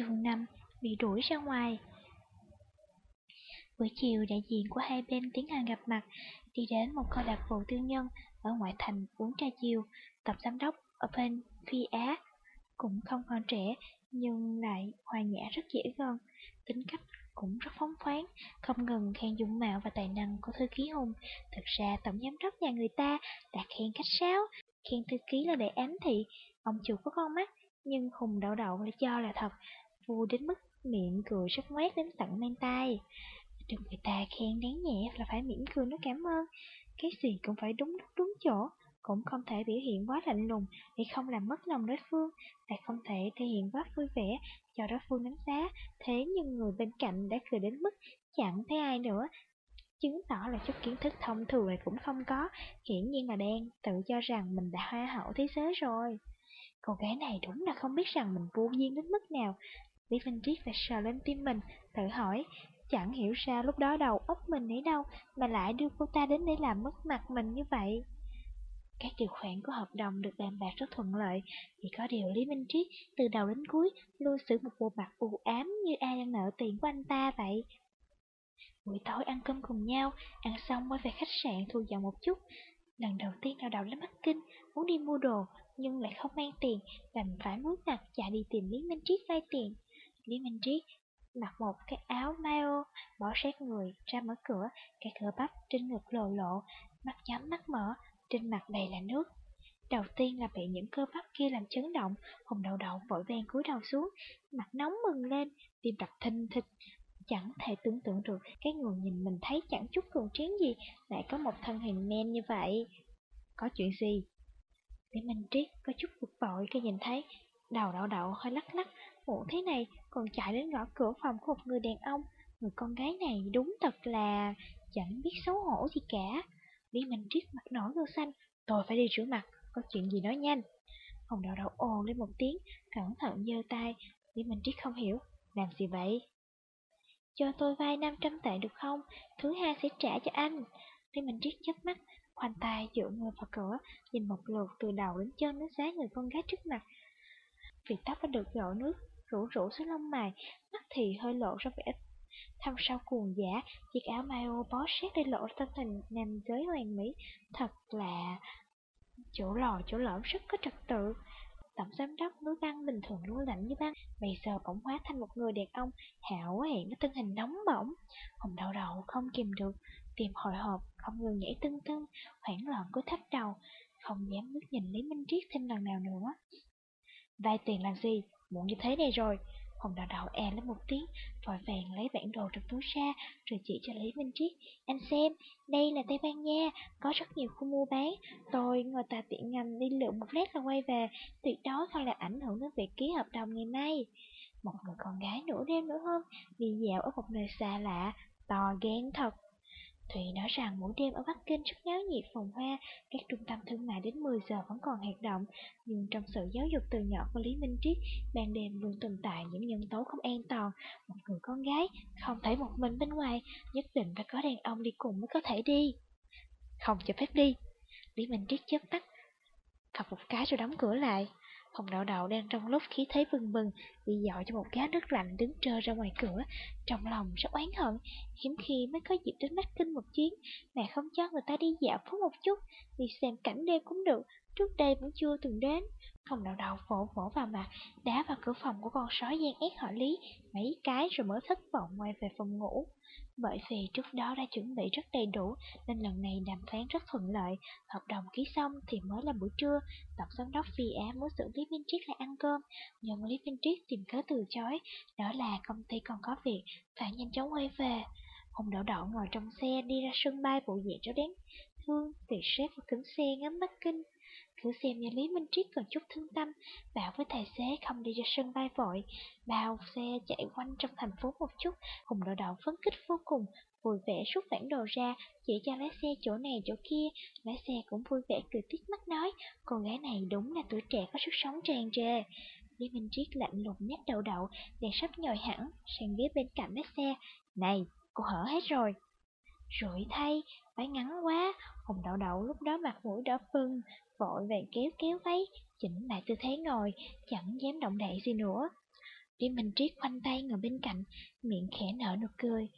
Chương 5 Bị đuổi ra ngoài. Buổi chiều, đại diện của hai bên tiến hành gặp mặt, Đi đến một câu lạc bộ tư nhân Ở ngoại thành uống trà chiều. Tập giám đốc open Phi Á Cũng không còn trẻ, Nhưng lại hòa nhã rất dễ gần. Tính cách cũng rất phóng khoáng, Không ngừng khen dung mạo và tài năng của thư ký Hùng. Thực ra, tổng giám đốc nhà người ta đã khen khách sáo, Khen thư ký là để ám thị. Ông chủ có con mắt, Nhưng Hùng đậu đậu lại cho là thật vui đến mức miệng cười rất ngoét đến tận mang tay. Được người ta khen đáng nhẹ là phải mỉm cười nói cảm ơn. Cái gì cũng phải đúng lúc đúng chỗ, cũng không thể biểu hiện quá lạnh lùng để không làm mất lòng đối phương, lại không thể thể hiện quá vui vẻ cho đối phương đánh giá. Thế nhưng người bên cạnh đã cười đến mức chẳng thấy ai nữa, chứng tỏ là chút kiến thức thông thường này cũng không có, hiển nhiên là đen, tự cho rằng mình đã hoa hậu thế giới rồi. Cô gái này đúng là không biết rằng mình vô duyên đến mức nào, Lý Minh Triết phải sờ lên tim mình, tự hỏi, chẳng hiểu sao lúc đó đầu óc mình ấy đâu mà lại đưa cô ta đến để làm mất mặt mình như vậy. Các điều khoản của hợp đồng được bàn bạc rất thuận lợi, chỉ có điều Lý Minh Triết từ đầu đến cuối luôn xử một bộ mặt u ám như ai đang nợ tiền của anh ta vậy. Buổi tối ăn cơm cùng nhau, ăn xong quay về khách sạn thu dọn một chút. Lần đầu tiên đào đầu lên Bắc Kinh, muốn đi mua đồ, nhưng lại không mang tiền, đành phải muốn mặt chạy đi tìm Lý Minh Triết vay tiền. Lý Minh Triết mặc một cái áo mayo, bỏ sát người ra mở cửa, cái cửa bắp trên ngực lộ lộ, mắt nhắm mắt mở, trên mặt đầy là nước. Đầu tiên là bị những cơ bắp kia làm chấn động, hùng đầu Đậu vội vàng cúi đầu xuống, mặt nóng mừng lên, tim đập thình thịch. Chẳng thể tưởng tượng được cái người nhìn mình thấy chẳng chút cường tráng gì lại có một thân hình men như vậy. Có chuyện gì? Lý Minh Triết có chút bực bội khi nhìn thấy đầu đậu đậu hơi lắc lắc, muộn thế này còn chạy đến gõ cửa phòng của một người đàn ông. Người con gái này đúng thật là chẳng biết xấu hổ gì cả. Lý Minh Triết mặt nổi gương xanh, tôi phải đi rửa mặt, có chuyện gì nói nhanh. Hồng đậu đậu ồn lên một tiếng, cẩn thận giơ tay. Lý Minh Triết không hiểu, làm gì vậy? Cho tôi vay 500 tệ được không? Thứ hai sẽ trả cho anh. Lý Minh Triết chớp mắt, khoanh tay dựa người vào cửa, nhìn một lượt từ đầu đến chân nó giá người con gái trước mặt. Vì tóc đã được gội nước, rủ rủ xuống lông mày, mắt thì hơi lộ ra vẻ thâm sau cuồng giả, chiếc áo mayo bó sát để lộ thân hình nam giới hoàn mỹ, thật là chỗ lò chỗ lõm rất có trật tự. Tổng giám đốc núi băng bình thường luôn lạnh như băng, bây giờ bỗng hóa thành một người đàn ông. Hảo hẹn với thân hình nóng bỏng. Hồng đầu đầu không kìm được, tìm hồi hộp, không ngừng nhảy tưng tưng, hoảng loạn cứ thấp đầu, không dám bước nhìn Lý Minh Triết thêm lần nào nữa. Vay tiền làm gì, muộn như thế này rồi. Hồng đào đào e lên một tiếng, vội vàng lấy bản đồ trong túi ra, rồi chỉ cho Lý Minh Triết. Anh xem, đây là Tây Ban Nha, có rất nhiều khu mua bán. Tôi ngồi tà tiện ngầm đi lượm một lát là quay về, tuyệt đối không làm ảnh hưởng đến việc ký hợp đồng ngày nay. Một người con gái nửa đêm nữa hơn, đi dạo ở một nơi xa lạ, to ghen thật. Thủy nói rằng mỗi đêm ở Bắc Kinh rất náo nhiệt phồn hoa, các trung tâm thương mại đến 10 giờ vẫn còn hoạt động, nhưng trong sự giáo dục từ nhỏ của Lý Minh Triết, ban đêm luôn tồn tại những nhân tố không an toàn. Một người con gái không thể một mình bên ngoài, nhất định phải có đàn ông đi cùng mới có thể đi. Không cho phép đi. Lý Minh Triết chớp tắt, thọc một cái rồi đóng cửa lại. Hồng đậu đậu đang trong lúc khí thế bừng bừng, bị dọi cho một gã nước lạnh đứng trơ ra ngoài cửa, trong lòng rất oán hận, hiếm khi mới có dịp đến Bắc Kinh một chuyến, mà không cho người ta đi dạo phố một chút, đi xem cảnh đêm cũng được, trước đây vẫn chưa từng đến. Hồng đậu đậu vỗ vỗ vào mặt, đá vào cửa phòng của con sói gian ép họ Lý, mấy cái rồi mới thất vọng ngoài về phòng ngủ. Bởi vì trước đó đã chuẩn bị rất đầy đủ nên lần này đàm phán rất thuận lợi, hợp đồng ký xong thì mới là buổi trưa, tổng giám đốc Phi Á muốn xử Lý Minh Triết lại ăn cơm, nhưng Lý Minh Triết tìm cớ từ chối, đó là công ty còn có việc, phải nhanh chóng quay về. Hùng đậu đậu ngồi trong xe đi ra sân bay bộ dạng cho đến thương thì sếp và kính xe ngắm Bắc Kinh. Cứ xem như Lý Minh Triết còn chút thương tâm, bảo với tài xế không đi ra sân bay vội, bao xe chạy quanh trong thành phố một chút, Hùng đội đậu phấn khích vô cùng, vui vẻ rút bản đồ ra, chỉ cho lái xe chỗ này chỗ kia, lái xe cũng vui vẻ cười tít mắt nói, cô gái này đúng là tuổi trẻ có sức sống tràn trề. Lý Minh Triết lạnh lùng nhét đầu đậu, đèn sắp nhồi hẳn, sang ghế bên cạnh lái xe. Này, cô hở hết rồi. Rủi thay, váy ngắn quá, Hùng đậu đậu lúc đó mặt mũi đỏ phưng, vội vàng kéo kéo váy, chỉnh lại tư thế ngồi, chẳng dám động đậy gì nữa. Lý Minh Triết khoanh tay ngồi bên cạnh, miệng khẽ nở nụ cười.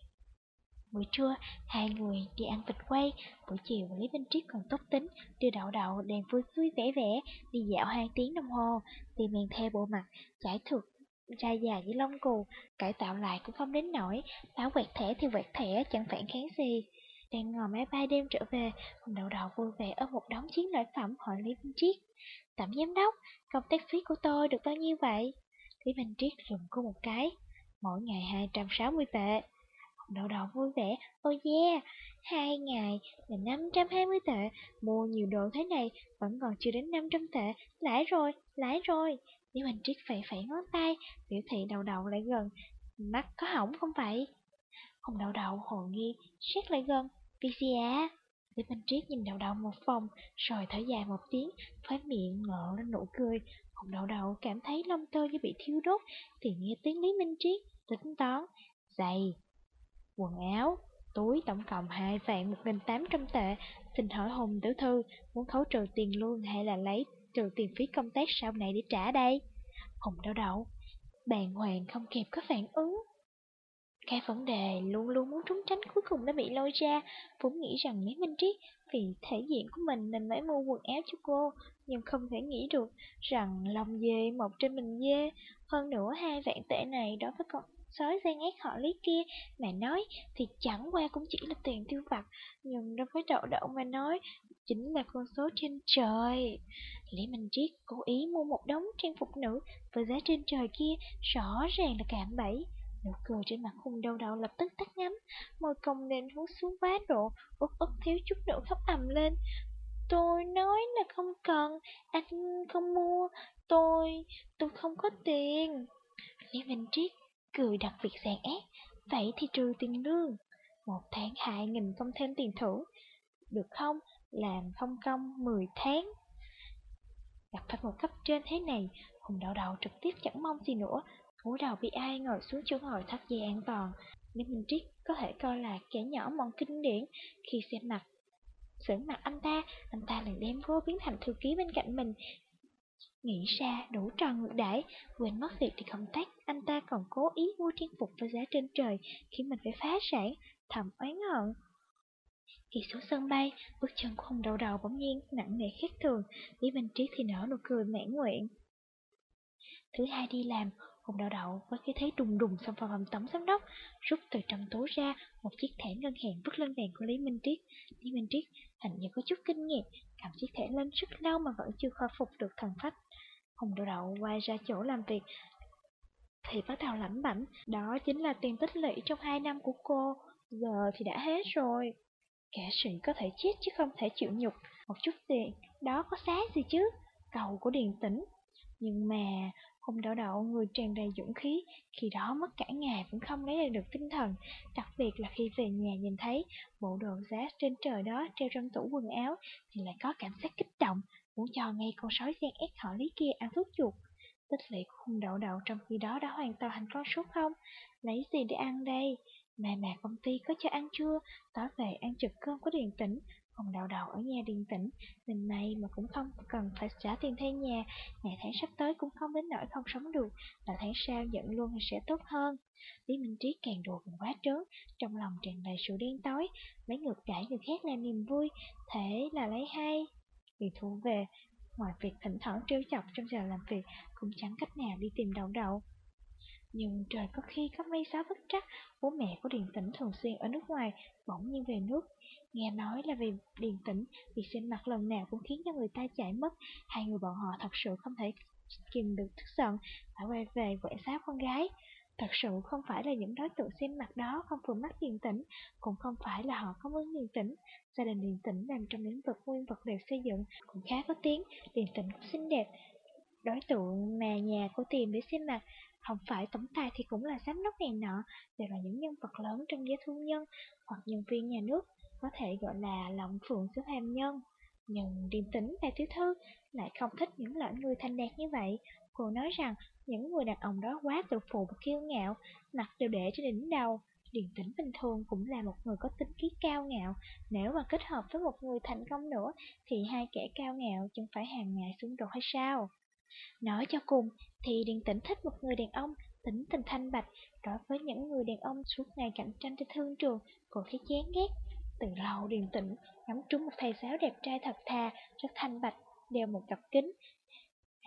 Buổi trưa, hai người đi ăn vịt quay, buổi chiều Lý Minh Triết còn tốt tính, đưa đậu đậu đèn vui vui vẻ vẻ, đi dạo hai tiếng đồng hồ, tìm men theo bộ mặt, trải thực ra già với lông cù, cải tạo lại cũng không đến nổi, báo quẹt thẻ thì quẹt thẻ chẳng phản kháng gì. Đang ngồi máy bay đêm trở về, Hùng đậu đậu vui vẻ ở một đống chiến lợi phẩm hỏi Lý Minh Triết. Tạm giám đốc, công tác phí của tôi được bao nhiêu vậy? Lý Minh Triết lùm cô một cái, mỗi ngày 260 tệ. Đậu đậu vui vẻ, ôi oh yeah, hai ngày là 520 tệ, mua nhiều đồ thế này vẫn còn chưa đến 500 tệ, lãi rồi, lãi rồi. Lý Minh Triết phẩy phẩy ngón tay, biểu thị đầu đầu lại gần, mắt có hỏng không vậy? Hồng đầu đầu hồ nghi, xét lại gần, VCA. Lý Minh Triết nhìn đầu đầu một vòng, rồi thở dài một tiếng, khóe miệng ngợ lên nụ cười. Hồng đầu đầu cảm thấy lông tơ như bị thiêu đốt, thì nghe tiếng Lý Minh Triết, tính toán, giày, quần áo, túi tổng cộng hai vạn một nghìn tám trăm tệ. Xin hỏi Hùng tiểu thư, muốn khấu trừ tiền luôn hay là lấy trừ tiền phí công tác sau này để trả đây? Hùng đau đầu, bàn hoàng không kịp có phản ứng. Cái vấn đề luôn luôn muốn trốn tránh cuối cùng đã bị lôi ra, vốn nghĩ rằng Lý Minh Triết vì thể diện của mình nên mới mua quần áo cho cô, nhưng không thể nghĩ được rằng lòng dê một trên mình dê, hơn nữa hai vạn tệ này đối với con sói gian ác họ lý kia mà nói thì chẳng qua cũng chỉ là tiền tiêu vặt, nhưng đối với đậu đậu mà nói chính là con số trên trời. Lý Minh Triết cố ý mua một đống trang phục nữ với giá trên trời kia rõ ràng là cạm bẫy. Nụ cười trên mặt hùng đầu đầu lập tức tắt ngắm, môi cong lên hướng xuống quá độ, út út thiếu chút nữa khóc ầm lên. Tôi nói là không cần, anh không mua, tôi, tôi không có tiền. Lý Minh Triết cười đặc biệt sàn ác, vậy thì trừ tiền lương. Một tháng hai nghìn không thêm tiền thưởng, được không? Làm không công mười tháng. Gặp phải một cấp trên thế này, Hùng đậu đầu trực tiếp chẳng mong gì nữa, cúi đầu bị ai ngồi xuống chỗ ngồi thắt dây an toàn. Lý Minh Triết có thể coi là kẻ nhỏ mọn kinh điển khi xem mặt. Sưởng mặt anh ta, anh ta liền đem cô biến thành thư ký bên cạnh mình, Nghĩ ra đủ trò ngược đãi, quên mất việc thì công tác, anh ta còn cố ý mua trang phục với giá trên trời, khiến mình phải phá sản, thầm oán hận. Khi xuống sân bay, bước chân của Hùng đầu đầu bỗng nhiên nặng nề khác thường, Lý Minh Triết thì nở nụ cười mãn nguyện. Thứ hai đi làm, Hùng đầu đầu với cái thế đùng đùng xông vào phòng tổng giám đốc, rút từ trong túi ra một chiếc thẻ ngân hàng vứt lên bàn của Lý Minh Triết. Lý Minh Triết hình như có chút kinh nghiệm, cầm chiếc thẻ lên rất lâu mà vẫn chưa khôi phục được thần phách. Hùng đầu đầu quay ra chỗ làm việc, thì bắt đầu lẩm bẩm, đó chính là tiền tích lũy trong hai năm của cô, giờ thì đã hết rồi. Kẻ sĩ có thể chết chứ không thể chịu nhục, một chút tiền, đó có xá gì chứ, cầu của điền tĩnh. Nhưng mà, Hùng đậu đậu người tràn đầy dũng khí, khi đó mất cả ngày vẫn không lấy lại được tinh thần, đặc biệt là khi về nhà nhìn thấy bộ đồ giá trên trời đó treo trong tủ quần áo thì lại có cảm giác kích động, muốn cho ngay con sói gian ép họ lý kia ăn thuốc chuột. Tích lũy của Hùng đậu đậu trong khi đó đã hoàn toàn thành con số không, lấy gì để ăn đây? Mà mà công ty có cho ăn chưa? Tối về ăn trực cơm có điện tĩnh, phòng đào đầu ở nhà điện tĩnh, mình may mà cũng không cần phải trả tiền thuê nhà, ngày tháng sắp tới cũng không đến nỗi không sống được, là tháng sau nhận luôn thì sẽ tốt hơn. Lý Minh Trí càng đùa càng quá trớn, trong lòng tràn đầy sự đen tối, lấy ngược đãi người khác là niềm vui, thế là lấy hay. Vì thu về, ngoài việc thỉnh thoảng trêu chọc trong giờ làm việc, cũng chẳng cách nào đi tìm đầu đầu. Nhưng trời có khi có mây gió bất trắc, bố mẹ của Điền Tĩnh thường xuyên ở nước ngoài, bỗng nhiên về nước. Nghe nói là vì Điền Tĩnh, việc xem mặt lần nào cũng khiến cho người ta chạy mất, hai người bọn họ thật sự không thể kìm được tức giận, phải quay về quậy sát con gái. Thật sự không phải là những đối tượng xem mặt đó không vừa mắt Điền Tĩnh, cũng không phải là họ không muốn Điền Tĩnh. Gia đình Điền Tĩnh làm trong lĩnh vực nguyên vật liệu xây dựng cũng khá có tiếng, Điền Tĩnh cũng xinh đẹp. Đối tượng mà nhà cô tìm để xem mặt không phải tổng tài thì cũng là giám đốc này nọ, đều là những nhân vật lớn trong giới thương nhân hoặc nhân viên nhà nước, có thể gọi là lộng phượng xứ hàm nhân. Nhưng điềm tĩnh và thứ thư lại không thích những loại người thanh đạt như vậy. Cô nói rằng những người đàn ông đó quá tự phụ và kiêu ngạo, mặt đều để trên đỉnh đầu. Điền tĩnh bình thường cũng là một người có tính khí cao ngạo, nếu mà kết hợp với một người thành công nữa thì hai kẻ cao ngạo chẳng phải hàng ngày xung đột hay sao? Nói cho cùng thì Điền Tĩnh thích một người đàn ông tính tình thanh bạch, đối với những người đàn ông suốt ngày cạnh tranh trên thương trường, cô thấy chán ghét. Từ lâu Điền tĩnh, ngắm trúng một thầy giáo đẹp trai thật thà, rất thanh bạch, đeo một cặp kính.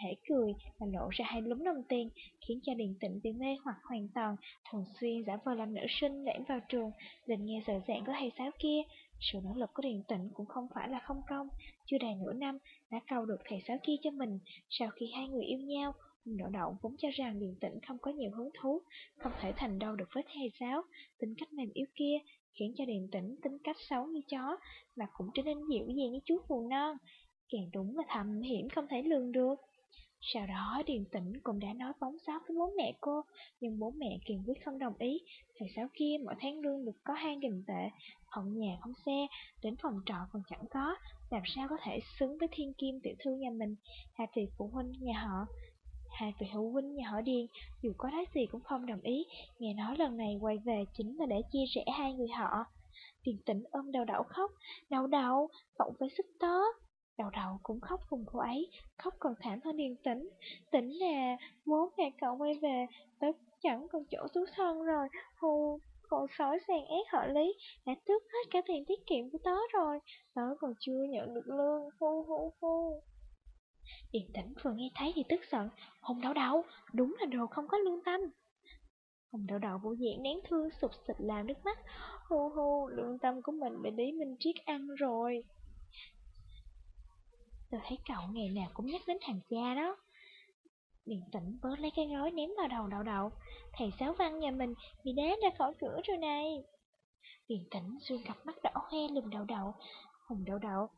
Hễ cười là nổ ra hai lúm đồng tiền, khiến cho Điền tĩnh bị mê hoặc hoàn toàn, thường xuyên giả vờ làm nữ sinh lẻn vào trường, định nghe giờ dạng của thầy giáo kia. Sự nỗ lực của Điền tĩnh cũng không phải là không công, chưa đầy nửa năm đã cầu được thầy giáo kia cho mình. Sau khi hai người yêu nhau, Đậu đậu vốn cho rằng Điền tĩnh không có nhiều hứng thú, không thể thành đâu được với thầy giáo, tính cách mềm yếu kia, khiến cho Điền tĩnh tính cách xấu như chó, mà cũng trở nên dịu dàng như chú phù non, càng đúng là thầm hiểm không thể lường được. Sau đó Điền Tĩnh cũng đã nói bóng gió với bố mẹ cô, nhưng bố mẹ kiên quyết không đồng ý. Thầy giáo kia mỗi tháng lương được có hai nghìn tệ, không nhà không xe, đến phòng trọ còn chẳng có, làm sao có thể xứng với thiên kim tiểu thư nhà mình, hai vị phụ huynh nhà họ. Hai vị hữu huynh nhà họ Điền, dù có nói gì cũng không đồng ý, nghe nói lần này quay về chính là để chia rẽ hai người họ. Điền tĩnh ôm đầu đậu khóc, đầu đậu, cậu với sức tớ. Đầu đầu cũng khóc cùng cô ấy, khóc còn thảm hơn Điền tĩnh. Tĩnh là, bố mẹ cậu quay về, tớ chẳng còn chỗ trú thân rồi, hù, còn sói sàn ép họ lý, đã tước hết cả tiền tiết kiệm của tớ rồi, tớ còn chưa nhận được lương, hu hu hu. Điền tĩnh vừa nghe thấy thì tức giận, Hùng đậu đậu, đúng là đồ không có lương tâm. Hùng đậu đậu vô dạng nén thương sụp sịch làm nước mắt, hu hu, lương tâm của mình bị Lý Minh Triết ăn rồi. Tôi thấy cậu ngày nào cũng nhắc đến thằng cha đó. Điền tĩnh vớt lấy cái gói ném vào đầu đậu đậu. Thầy giáo văn nhà mình bị đá ra khỏi cửa rồi này. Điền tĩnh xuyên cặp mắt đỏ hoe lùm đậu đậu. Hùng đậu đậu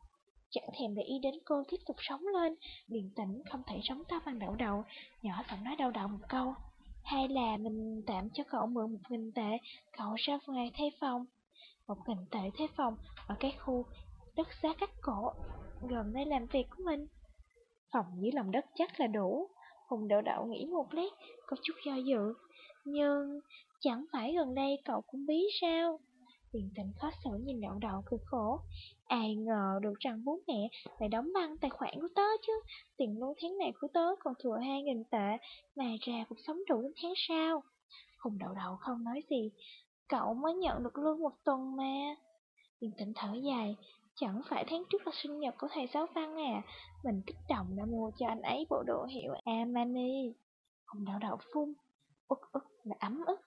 chẳng thèm để ý đến cô tiếp tục sống lên. Điền tĩnh không thể sống to bằng đậu đậu. Nhỏ giọng nói đậu đậu một câu. Hay là mình tạm cho cậu mượn một nghìn tệ, cậu ra ngoài thuê phòng. Một nghìn tệ thuê phòng ở cái khu đất giá cắt cổ gần đây làm việc của mình. Phòng dưới lòng đất chắc là đủ. Hùng đậu đậu nghĩ một lát, có chút do dự. Nhưng chẳng phải gần đây cậu cũng bí sao? Tiền tình khó xử nhìn đậu đậu cực khổ. Ai ngờ được rằng bố mẹ lại đóng băng tài khoản của tớ chứ. Tiền lương tháng này của tớ còn thừa hai nghìn tệ, mà ra cuộc sống đủ đến tháng sau. Hùng đậu đậu không nói gì. Cậu mới nhận được lương một tuần mà. Tiền tĩnh thở dài, Chẳng phải tháng trước là sinh nhật của thầy giáo văn à. Mình kích động đã mua cho anh ấy bộ đồ hiệu Armani. Hồng đậu đậu phun, Ức ức là ấm ức.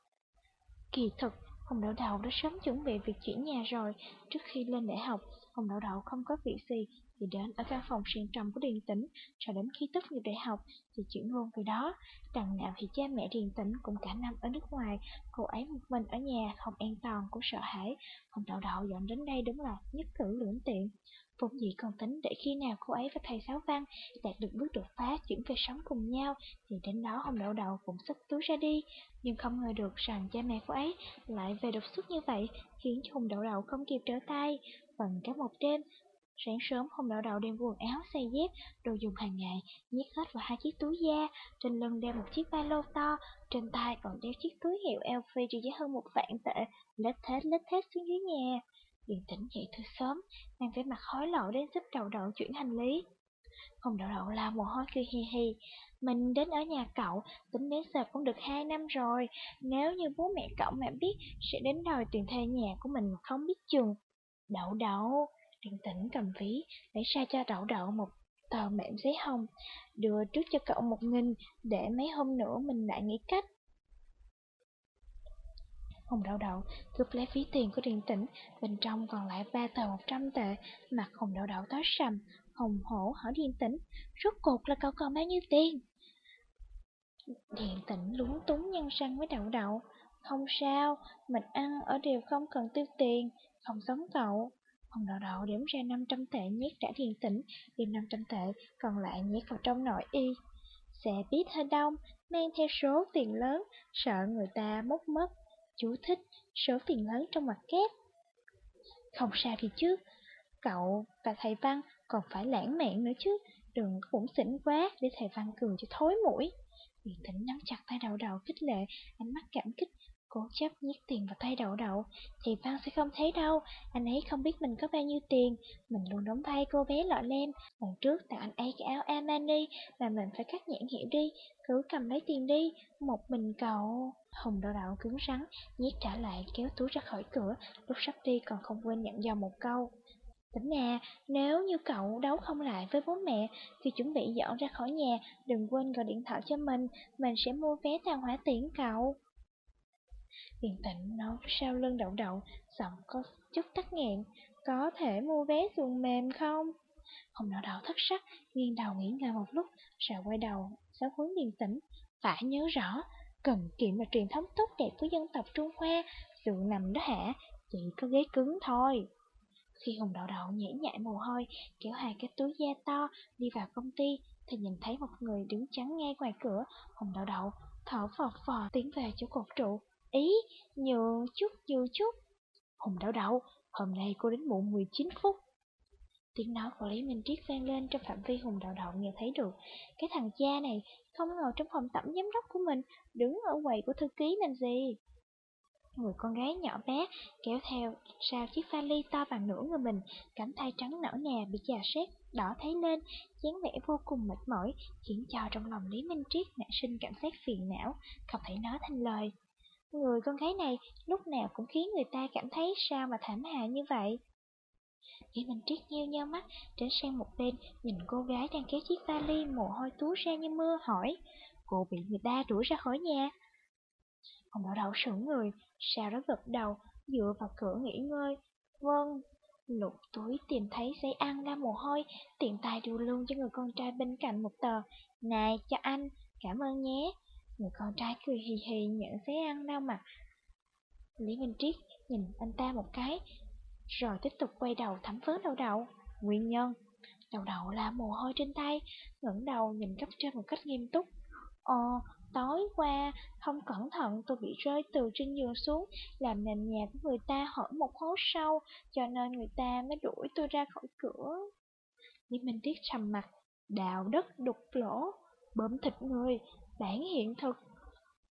Kỳ thực, Hồng đậu đậu đã sớm chuẩn bị việc chuyển nhà rồi. Trước khi lên đại học, Hồng đậu đậu không có việc gì thì đến ở căn phòng sang trọng của Điền Tĩnh Cho đến khi tốt nghiệp đại học Thì chuyển luôn về đó Đằng nào thì cha mẹ Điền Tĩnh cũng cả năm ở nước ngoài Cô ấy một mình ở nhà Không an toàn cũng sợ hãi không đậu đậu dọn đến đây đúng là nhất cử lưỡng tiện Vốn dĩ còn tính để khi nào cô ấy và thầy Sáu văn đạt được bước đột phá chuyển về sống cùng nhau thì đến đó Hồng Đậu Đậu cũng xách túi ra đi. Nhưng không ngờ được rằng cha mẹ cô ấy lại về đột xuất như vậy khiến Hùng Hồng Đậu Đậu không kịp trở tay. Phần cả một đêm, sáng sớm hôm Đậu Đậu đem quần áo, giày dép, đồ dùng hàng ngày nhét hết vào hai chiếc túi da, trên lưng đeo một chiếc ba lô to, trên tay còn đeo chiếc túi hiệu LV trị giá hơn một vạn tệ, lết thết lết thết xuống dưới nhà. Điền tĩnh dậy từ sớm, mang vẻ mặt khói lậu đến giúp đầu đậu chuyển hành lý. Hồng đậu đậu la mồ hôi cười hi hi. Mình đến ở nhà cậu, tính đến giờ cũng được hai năm rồi. Nếu như bố mẹ cậu mà biết, sẽ đến đòi tiền thuê nhà của mình không biết chừng. Đậu đậu, điền tĩnh cầm ví, lấy ra cho đậu đậu một tờ mệm giấy hồng. Đưa trước cho cậu một nghìn, để mấy hôm nữa mình lại nghĩ cách. Hùng đậu đậu cướp lấy ví tiền của Điền Tĩnh, bên trong còn lại ba tờ một trăm tệ, mặt Hùng đậu đậu tối sầm, hùng hổ hỏi Điền Tĩnh, rốt cuộc là cậu còn bao nhiêu tiền? Điền Tĩnh lúng túng nhăn răng với đậu đậu, không sao, mình ăn ở đều không cần tiêu tiền, không giống cậu. Hùng đỏ đậu điểm ra 500 tệ nhét trả thiền Tĩnh, đem 500 tệ còn lại nhét vào trong nội y. sẽ biết hơi đông, mang theo số tiền lớn, sợ người ta mốc mất chú thích số tiền lớn trong mặt kép. Không sao thì chứ, cậu và thầy Văn còn phải lãng mạn nữa chứ, đừng cũng xỉn quá để thầy Văn cười cho thối mũi. Huyền Tĩnh nắm chặt tay đầu đầu khích lệ, ánh mắt cảm kích, cố chấp nhét tiền vào tay đậu đậu, thì Văn sẽ không thấy đâu, anh ấy không biết mình có bao nhiêu tiền, mình luôn đóng vai cô bé lọ lem, lần trước tặng anh ấy cái áo Armani mà mình phải cắt nhãn hiệu đi, cứ cầm lấy tiền đi, một mình cậu. Hùng đậu đậu cứng rắn, nhét trả lại kéo túi ra khỏi cửa, lúc sắp đi còn không quên nhận dò một câu. Tỉnh à, nếu như cậu đấu không lại với bố mẹ, thì chuẩn bị dọn ra khỏi nhà, đừng quên gọi điện thoại cho mình, mình sẽ mua vé tàu hỏa tiễn cậu. Điền tịnh nói sau lưng đậu đậu, giọng có chút tắc nghẹn, có thể mua vé xuồng mềm không? Hồng đậu đậu thất sắc, nghiêng đầu nghĩ ngơi một lúc, rồi quay đầu, giáo huấn điền tĩnh. Phải nhớ rõ, cần kiệm là truyền thống tốt đẹp của dân tộc Trung Hoa, giường nằm đó hả, chỉ có ghế cứng thôi. Khi Hùng Đậu Đậu nhảy nhại mồ hôi, kéo hai cái túi da to đi vào công ty, thì nhìn thấy một người đứng chắn ngay ngoài cửa. Hùng Đậu Đậu thở phò phò tiến về chỗ cột trụ. Ý, nhường chút, nhường chút. Hùng đảo đầu, hôm nay cô đến muộn 19 phút. Tiếng nói của Lý Minh Triết vang lên trong phạm vi Hùng đảo Đậu nghe thấy được. Cái thằng cha này không ngồi trong phòng tẩm giám đốc của mình, đứng ở quầy của thư ký làm gì. Người con gái nhỏ bé kéo theo sau chiếc vali to bằng nửa người mình, cánh tay trắng nở nè bị già xét, đỏ thấy lên, dáng vẻ vô cùng mệt mỏi, khiến cho trong lòng Lý Minh Triết nảy sinh cảm giác phiền não, không thể nói thành lời. Người con gái này lúc nào cũng khiến người ta cảm thấy sao mà thảm hại như vậy. Lý mình Triết nhiêu nhau mắt, trở sang một bên, nhìn cô gái đang kéo chiếc vali mồ hôi túa ra như mưa, hỏi, cô bị người ta đuổi ra khỏi nhà. Ông đỏ đầu sững người, sao đó gật đầu, dựa vào cửa nghỉ ngơi. Vâng, lục túi tìm thấy giấy ăn ra mồ hôi, tiện tay đưa luôn cho người con trai bên cạnh một tờ. Này, cho anh, cảm ơn nhé. Người con trai cười hì hì nhận xé ăn đau mặt. Lý Minh Triết nhìn anh ta một cái, rồi tiếp tục quay đầu thẩm vấn đầu đầu. Nguyên nhân, đầu đầu là mồ hôi trên tay, ngẩng đầu nhìn cấp trên một cách nghiêm túc. Ồ, Tối qua, không cẩn thận tôi bị rơi từ trên giường xuống, làm nền nhà của người ta hở một hố sâu, cho nên người ta mới đuổi tôi ra khỏi cửa. Lý Minh Triết trầm mặt, đào đất đục lỗ, bơm thịt người, bản hiện thực